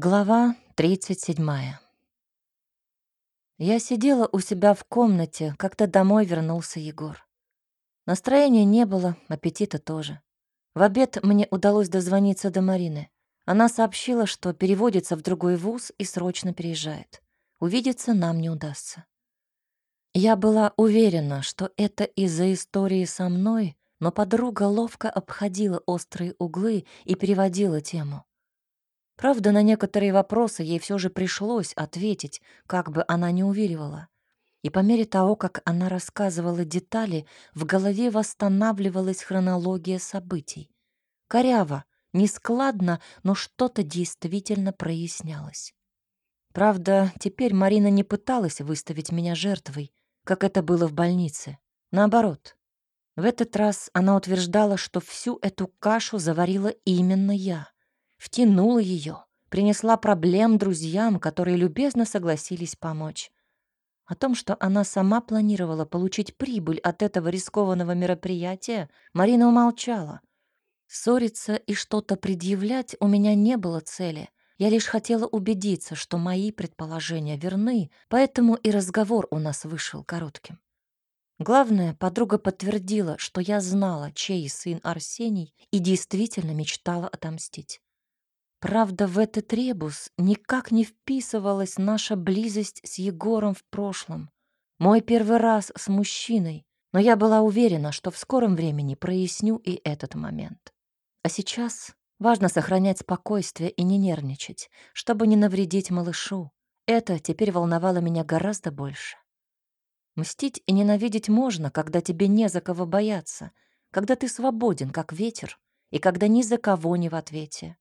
Глава 37. Я сидела у себя в комнате, когда домой вернулся Егор. Настроения не было, аппетита тоже. В обед мне удалось дозвониться до Марины. Она сообщила, что переводится в другой вуз и срочно переезжает. Увидеться нам не удастся. Я была уверена, что это из-за истории со мной, но подруга ловко обходила острые углы и переводила тему. Правда, на некоторые вопросы ей все же пришлось ответить, как бы она ни уверивала. И по мере того, как она рассказывала детали, в голове восстанавливалась хронология событий. Коряво, нескладно, но что-то действительно прояснялось. Правда, теперь Марина не пыталась выставить меня жертвой, как это было в больнице. Наоборот. В этот раз она утверждала, что всю эту кашу заварила именно я втянула ее, принесла проблем друзьям, которые любезно согласились помочь. О том, что она сама планировала получить прибыль от этого рискованного мероприятия, Марина умолчала. Ссориться и что-то предъявлять у меня не было цели. Я лишь хотела убедиться, что мои предположения верны, поэтому и разговор у нас вышел коротким. Главное, подруга подтвердила, что я знала, чей сын Арсений, и действительно мечтала отомстить. Правда, в этот ребус никак не вписывалась наша близость с Егором в прошлом. Мой первый раз с мужчиной, но я была уверена, что в скором времени проясню и этот момент. А сейчас важно сохранять спокойствие и не нервничать, чтобы не навредить малышу. Это теперь волновало меня гораздо больше. Мстить и ненавидеть можно, когда тебе не за кого бояться, когда ты свободен, как ветер, и когда ни за кого не в ответе.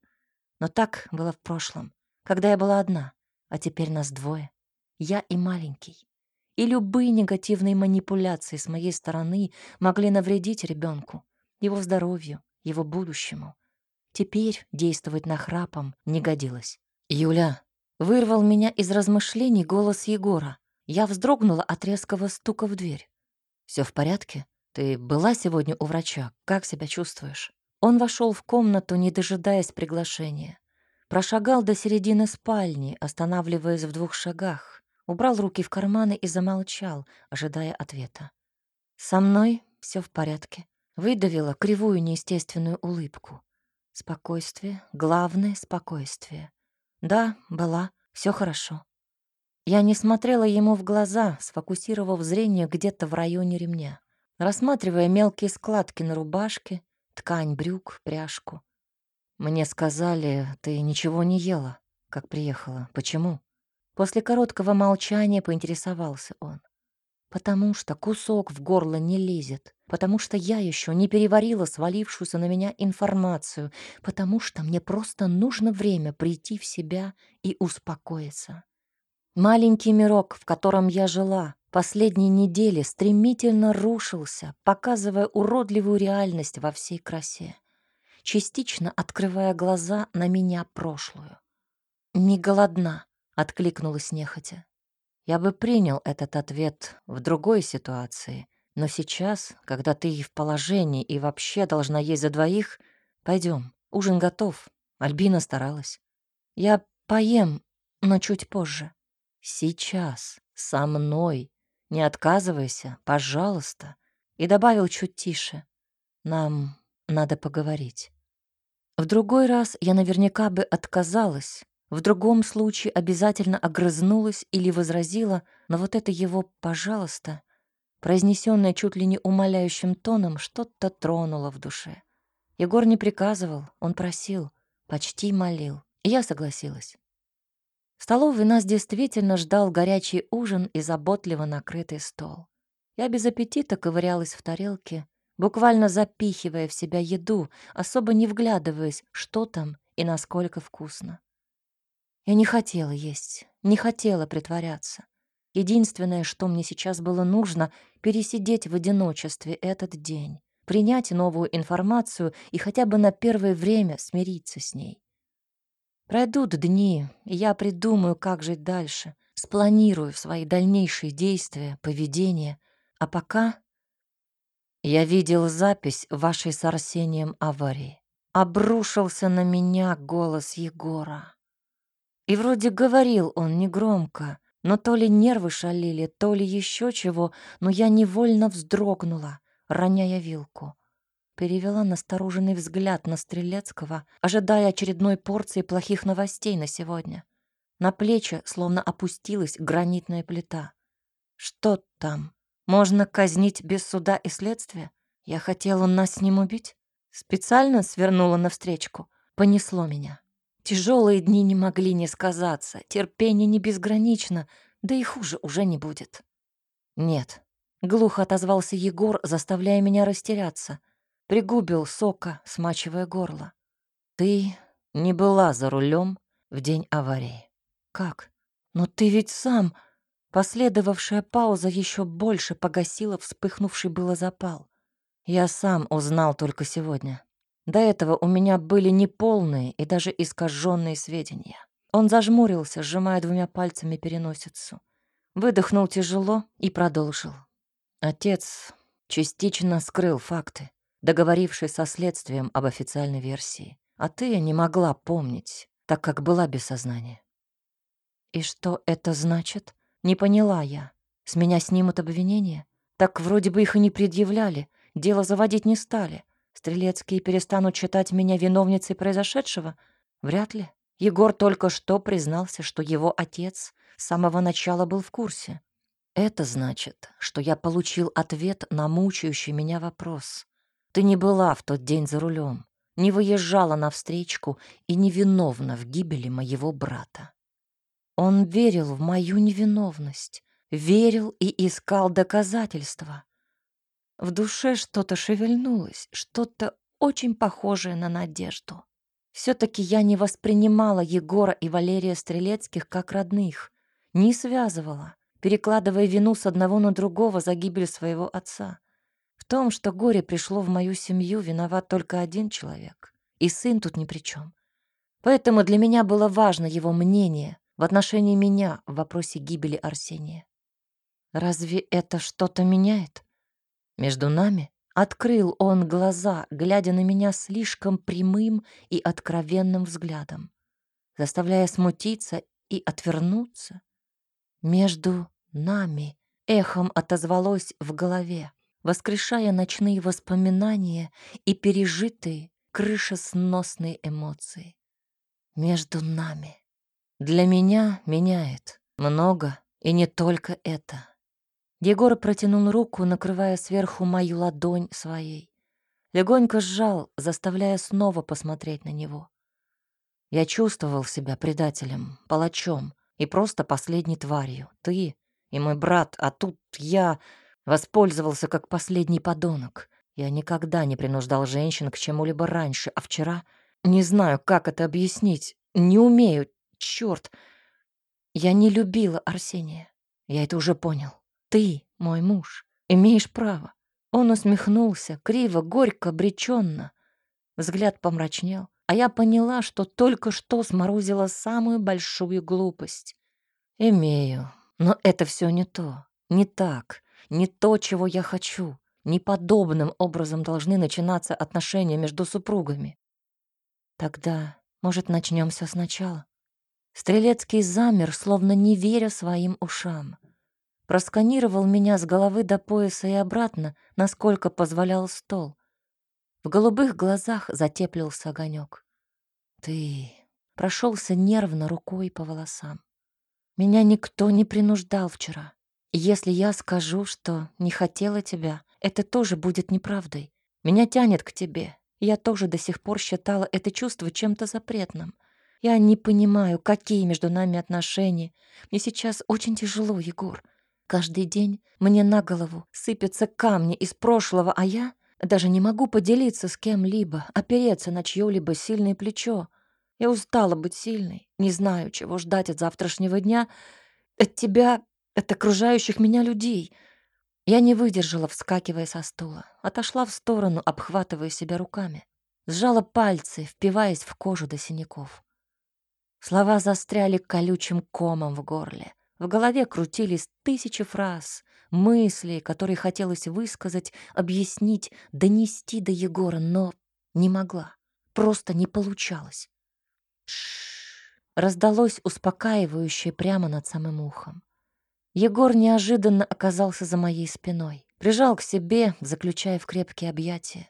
Но так было в прошлом, когда я была одна, а теперь нас двое. Я и маленький. И любые негативные манипуляции с моей стороны могли навредить ребенку, его здоровью, его будущему. Теперь действовать нахрапом не годилось. «Юля!» — вырвал меня из размышлений голос Егора. Я вздрогнула от резкого стука в дверь. Все в порядке? Ты была сегодня у врача? Как себя чувствуешь?» Он вошел в комнату, не дожидаясь приглашения. Прошагал до середины спальни, останавливаясь в двух шагах, убрал руки в карманы и замолчал, ожидая ответа. «Со мной все в порядке», выдавила кривую неестественную улыбку. Спокойствие, главное — спокойствие. Да, была, все хорошо. Я не смотрела ему в глаза, сфокусировав зрение где-то в районе ремня, рассматривая мелкие складки на рубашке, ткань брюк, пряжку. Мне сказали, ты ничего не ела, как приехала. Почему? После короткого молчания поинтересовался он. Потому что кусок в горло не лезет, потому что я еще не переварила свалившуюся на меня информацию, потому что мне просто нужно время прийти в себя и успокоиться. Маленький мирок, в котором я жила, последние недели стремительно рушился, показывая уродливую реальность во всей красе, частично открывая глаза на меня прошлую. «Не голодна», — откликнулась нехотя. Я бы принял этот ответ в другой ситуации, но сейчас, когда ты в положении и вообще должна есть за двоих, пойдем, ужин готов. Альбина старалась. Я поем, но чуть позже. Сейчас, со мной. Не отказывайся, пожалуйста. И добавил чуть тише. Нам надо поговорить. В другой раз я наверняка бы отказалась, в другом случае обязательно огрызнулась или возразила, но вот это его «пожалуйста», произнесенное чуть ли не умоляющим тоном, что-то тронуло в душе. Егор не приказывал, он просил, почти молил, и я согласилась. Столовой нас действительно ждал горячий ужин и заботливо накрытый стол. Я без аппетита ковырялась в тарелке, буквально запихивая в себя еду, особо не вглядываясь, что там и насколько вкусно. Я не хотела есть, не хотела притворяться. Единственное, что мне сейчас было нужно, пересидеть в одиночестве этот день, принять новую информацию и хотя бы на первое время смириться с ней. Пройдут дни, и я придумаю, как жить дальше, спланирую свои дальнейшие действия, поведение. А пока я видел запись вашей с Арсением аварии. Обрушился на меня голос Егора. И вроде говорил он негромко, но то ли нервы шалили, то ли еще чего, но я невольно вздрогнула, роняя вилку. Перевела настороженный взгляд на Стрелецкого, ожидая очередной порции плохих новостей на сегодня. На плечи словно опустилась гранитная плита. Что там? Можно казнить без суда и следствия? Я хотела нас с ним убить? Специально свернула навстречку. Понесло меня. Тяжелые дни не могли не сказаться. Терпение не безгранично, да и хуже уже не будет. Нет. Глухо отозвался Егор, заставляя меня растеряться. Пригубил сока, смачивая горло. Ты не была за рулем в день аварии. Как? Но ты ведь сам... Последовавшая пауза еще больше погасила вспыхнувший было запал. Я сам узнал только сегодня. До этого у меня были неполные и даже искаженные сведения. Он зажмурился, сжимая двумя пальцами переносицу. Выдохнул тяжело и продолжил. Отец частично скрыл факты, договорившись со следствием об официальной версии. А ты не могла помнить, так как была без сознания. И что это значит? Не поняла я. С меня снимут обвинения? Так вроде бы их и не предъявляли, дело заводить не стали. Стрелецкие перестанут считать меня виновницей произошедшего? Вряд ли. Егор только что признался, что его отец с самого начала был в курсе. Это значит, что я получил ответ на мучающий меня вопрос. Ты не была в тот день за рулем, не выезжала на встречку и невиновна в гибели моего брата. Он верил в мою невиновность, верил и искал доказательства. В душе что-то шевельнулось, что-то очень похожее на надежду. Все-таки я не воспринимала Егора и Валерия Стрелецких как родных, не связывала, перекладывая вину с одного на другого за гибель своего отца. Том, что горе пришло в мою семью, виноват только один человек, и сын тут ни при чем. Поэтому для меня было важно его мнение, в отношении меня в вопросе гибели Арсения. Разве это что-то меняет? Между нами открыл он глаза, глядя на меня слишком прямым и откровенным взглядом, заставляя смутиться и отвернуться. Между нами эхом отозвалось в голове, воскрешая ночные воспоминания и пережитые крышесносные эмоции. Между нами. Для меня меняет много, и не только это. Егор протянул руку, накрывая сверху мою ладонь своей. Легонько сжал, заставляя снова посмотреть на него. Я чувствовал себя предателем, палачом и просто последней тварью. Ты и мой брат, а тут я воспользовался как последний подонок. Я никогда не принуждал женщин к чему-либо раньше, а вчера... Не знаю, как это объяснить, не умею, Черт! Я не любила Арсения. Я это уже понял. Ты, мой муж, имеешь право. Он усмехнулся, криво, горько, обреченно. Взгляд помрачнел, а я поняла, что только что сморозила самую большую глупость. Имею, но это все не то, не так, не то, чего я хочу. Не подобным образом должны начинаться отношения между супругами. Тогда, может, начнем все сначала? Стрелецкий замер, словно не веря своим ушам. Просканировал меня с головы до пояса и обратно, насколько позволял стол. В голубых глазах затеплился огонек. Ты прошелся нервно рукой по волосам. Меня никто не принуждал вчера. Если я скажу, что не хотела тебя, это тоже будет неправдой. Меня тянет к тебе. Я тоже до сих пор считала это чувство чем-то запретным. Я не понимаю, какие между нами отношения. Мне сейчас очень тяжело, Егор. Каждый день мне на голову сыпятся камни из прошлого, а я даже не могу поделиться с кем-либо, опереться на чьё-либо сильное плечо. Я устала быть сильной, не знаю, чего ждать от завтрашнего дня, от тебя, от окружающих меня людей. Я не выдержала, вскакивая со стула, отошла в сторону, обхватывая себя руками. Сжала пальцы, впиваясь в кожу до синяков. Слова застряли колючим комом в горле. В голове крутились тысячи фраз, мыслей, которые хотелось высказать, объяснить, донести до Егора, но не могла. Просто не получалось. Шш, раздалось успокаивающее прямо над самым ухом. Егор неожиданно оказался за моей спиной, прижал к себе, заключая в крепкие объятия.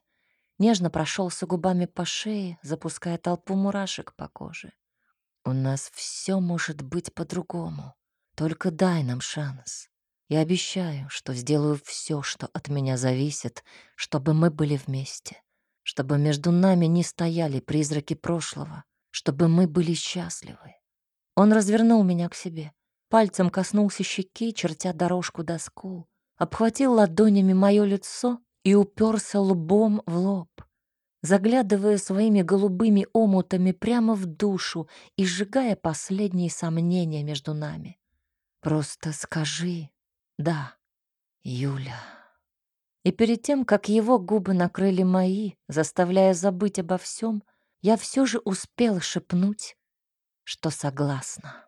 Нежно прошелся губами по шее, запуская толпу мурашек по коже. «У нас все может быть по-другому. Только дай нам шанс. Я обещаю, что сделаю все, что от меня зависит, чтобы мы были вместе, чтобы между нами не стояли призраки прошлого, чтобы мы были счастливы». Он развернул меня к себе, пальцем коснулся щеки, чертя дорожку до скул, обхватил ладонями мое лицо и уперся лбом в лоб, заглядывая своими голубыми омутами прямо в душу и сжигая последние сомнения между нами. «Просто скажи «да, Юля». И перед тем, как его губы накрыли мои, заставляя забыть обо всем, я все же успел шепнуть, что согласна.